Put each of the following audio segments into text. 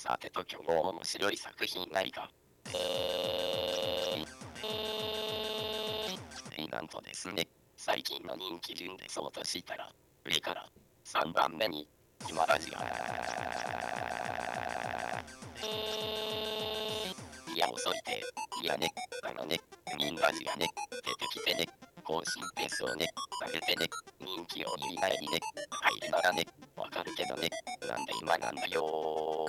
さてと今日も面白い作品ないか。えー、えー、なんとですね、最近の人気順でそうとしたら、上から3番目に、今ラジが、いや遅いて、いやね、あのね、ミンラジがね、出てきてね、更新ペースをね、上げてね、人気を以外にね、入るならね、わかるけどね、なんで今なんだよこ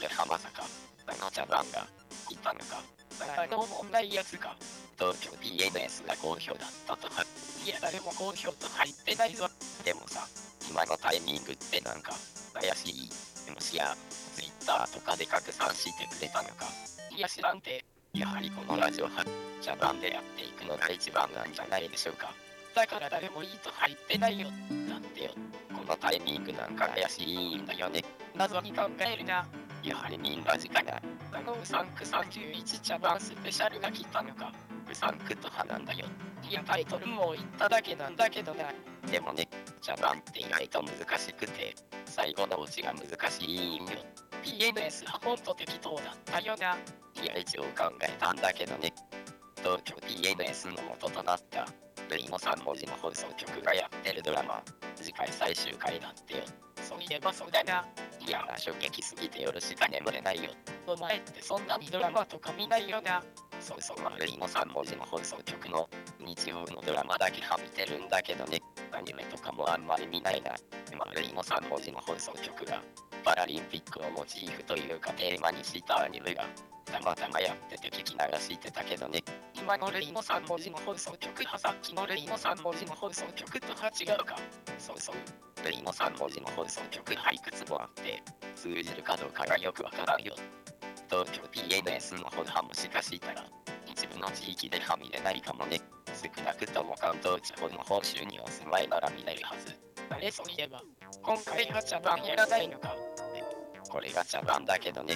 れはまさか、あの茶番が、いたのか、あの問題やつか、東京 DNS が好評だったとは、いや誰も好評と入ってないぞ。でもさ、今のタイミングってなんか、怪しい。もしや、Twitter とかで拡散してくれたのか。いや知らんて、やはりこのラジオは、茶番でやっていくのが一番なんじゃないでしょうか。だから誰もいいと入ってないよ。だってよ、このタイミングなんか怪しいんだよね。謎に考えるな。やはりみんな時かな。あのうさんく31茶番スペシャルが来たのか。うさんくと派なんだよ。いやタイトルも言っただけなんだけどな。でもね、茶番って意外と難しくて、最後のオチが難しいんよ。PNS はほんと適当だったよな。いや一応考えたんだけどね。東京 PNS の元となったルイの3文字の放送局がやってるドラマ、次回最終回だってよ。そういえばそうだな。いやー、衝撃すぎて夜しか眠れないよ。お前ってそんなにドラマとか見ないよな。そうそう、悪いの3文字の放送局の日曜のドラマだけは見てるんだけどね。アニメとかもあんまり見ないな。悪いの3文字の放送局がパラリンピックをモチーフというかテーマにしたアニメがたまたまやってて聞き流してたけどね。今のレイの3文字の放送局はさっきのレイの3文字の放送局とは違うか。そうそう。レイの3文字の放送局はいくつもあって通じるかどうかがよくわからんよ。東京 PNS のほどはもしかしたら一部の地域では見れないかもね。少なくとも関東地方の報酬にお住まいなら見れるはず。あれそういえば、今回は茶番やらないのか。これが茶番だけどね。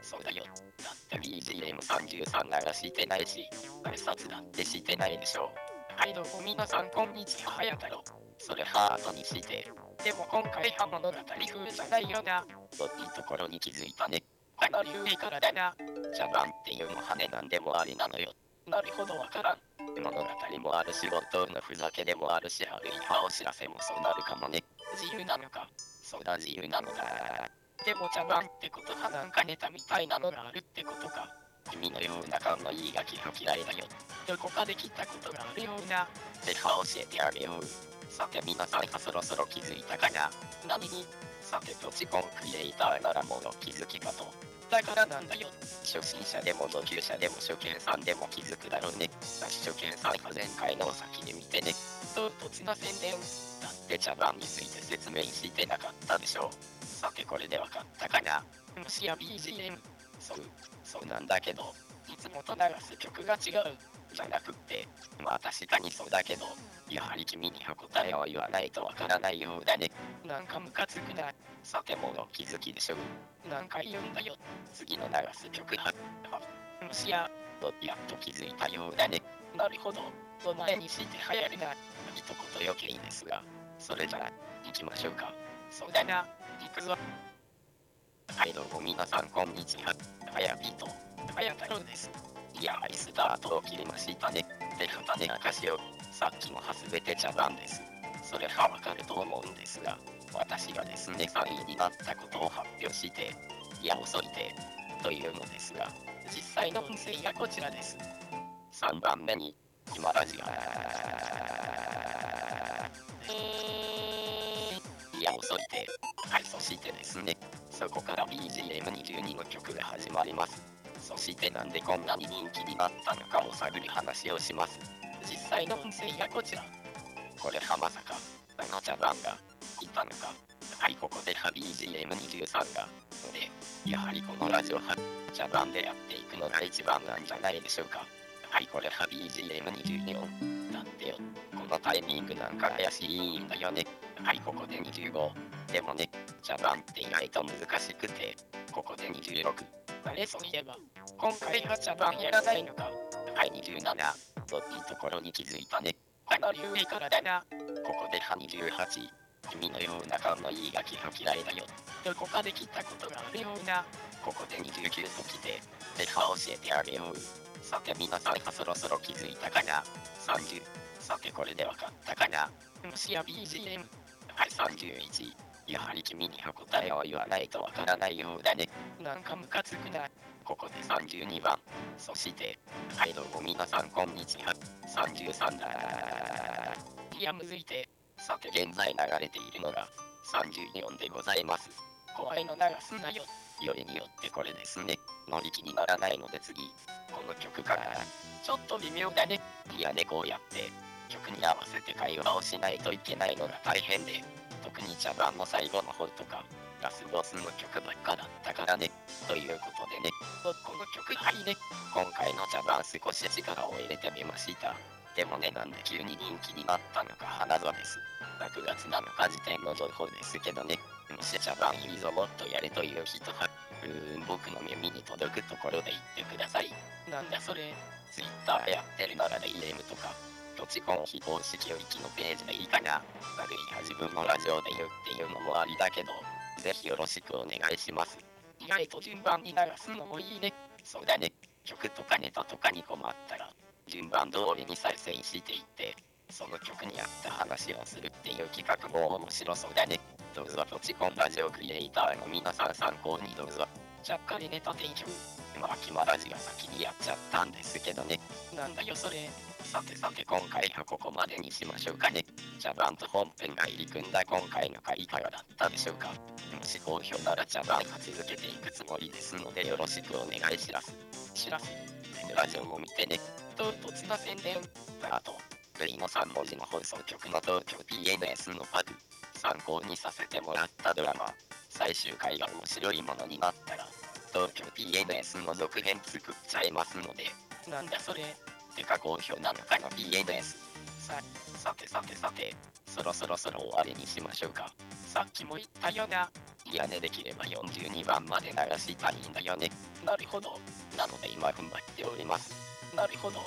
そうだよ。だって BGM33 流してないし、挨拶だってしてないでしょ。はいどうも皆さんこんにちは、はや太郎。それハートにして。でも今回は物語風じゃないよな。といいところに気づいたね。かなり上からだな。茶番っていうのはねなんでもありなのよ。なるほどわからん。物語もあるし、本当のふざけでもあるし、あるいはお知らせもそうなるかもね。自由なのか。そうだ、自由なのだ。でも茶番ってことはなんかネタみたいなのがあるってことか。君のような勘のいいガキが嫌いだよ。どこかで聞いたことがあるような。ぜは教えてあげよう。さて皆さんはそろそろ気づいたかな何にさて土地コンクリエイターならもの気づきかと。だからなんだよ。初心者でも同級者でも初見さんでも気づくだろうね。初見さんは前回のお先に見てね。唐突な宣伝。だって茶番について説明してなかったでしょう。さてこれでわかったかなもしや BGM。そう、そうなんだけど、いつもと流す曲が違う。じゃなくって、まあ確かにそうだけど、やはり君には答えを言わないとわからないようだね。なんかムカつくな。さてもの気づきでしょ。なんか言うんだよ。次の流す曲は、もしや、とやっと気づいたようだね。なるほど。お前にして流行るな。一言余計ですが、それじゃあ、行きましょうか。そうだな。くぞ。は。い、どうも皆さん、こんにちは。は。やびと、は。や太郎です。いや、は。い、スタートを切りましたね。で、種明かしを、さっきのは。すべて茶番です。それは。わかると思うんですが、私がですね、3位になったことを発表して、いや、遅いて、というのですが、実際の音声がこちらです。3番目に、今ラジが、いや、遅いて、はい、そしてですね、そこから BGM22 の曲が始まります。そしてなんでこんなに人気になったのかを探る話をします。実際の音声がこちら。これはまさか、あの茶番がいたのか。はい、ここでは BGM23 が。で、やはりこのラジオは茶番でやっていくのが一番なんじゃないでしょうか。はい、これは BGM24。だってよ、このタイミングなんか怪しいんだよね。はい、ここで25。でもね、茶番って意外と難しくて、ここで26。あれ、そういえば、今回は茶番やらないのか。はい、27。といいところに気づいたね。かなり上からだな。ここでは28。君のような勘のいいガキが嫌いだよ。どこかで聞いたことがあるような。ここで29と来て、手は教えてあげよう。さて皆さんはそろそろ気づいたかな ?30。さてこれでわかったかなもしや BGM。はい、31。やはり君には答えを言わないとわからないようだね。なんかムカつくな。ここで32番。そして、はいどうも皆さんこんにちは。33だ。いやむずいて。さて現在流れているのが34でございます。怖いの流すなよ。よりによってこれですね。乗り気にならないので次。この曲から、ちょっと微妙だね。いやね、こうやって、曲に合わせて会話をしないといけないのが大変で、特に茶番の最後の方とか、ラスボスの曲ばっかだったからね。ということでね、この曲はいね。今回の茶番少し力を入れてみました。でもね、なんで急に人気になったのか花座です。6月7日時点の情報ですけどね、もし茶番いいぞもっとやれという人は、うーん、僕の耳に届くところで言ってください。なんだそれ、Twitter やってるなら DM とか、土地コン非公式域のページでいいかな。あるいは自分のラジオで言うっていうのもありだけど、ぜひよろしくお願いします。意外と順番に流すのもいいね。そうだね。曲とかネタとかに困ったら、順番通りに再生していって、その曲に合った話をするっていう企画も面白そうだね。どうぞポチコンラジオクリエイターの皆さん参考にどうぞ。ちゃっかりネタ提供。まあ、キマラジが先にやっちゃったんですけどね。なんだよそれ。さてさて今回はここまでにしましょうかね。茶番と本編が入り組んだ今回の回いかがだったでしょうか。もし好評なら茶番は続けていくつもりですのでよろしくお願いします。しらす。ラジオも見てね。唐突な宣伝。あと。プの3文字の放送局の東京 PNS のパグ参考にさせてもらったドラマ最終回が面白いものになったら東京 PNS の続編作っちゃいますのでなんだそれてか好評なのかの PNS ささてさてさてそろそろそろ終わりにしましょうか。さっきも言ったよないやねできれば42番まで流したいんだよね。なるほど。なので今踏ん張っております。なるほど。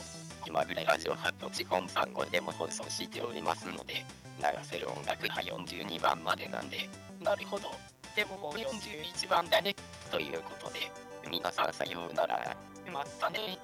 今ぐらいラジオ発表チコン3号でも放送しておりますので、流せる音楽は42番までなんで、なるほど。でももう41番だね。ということで、皆さんさようなら。またね。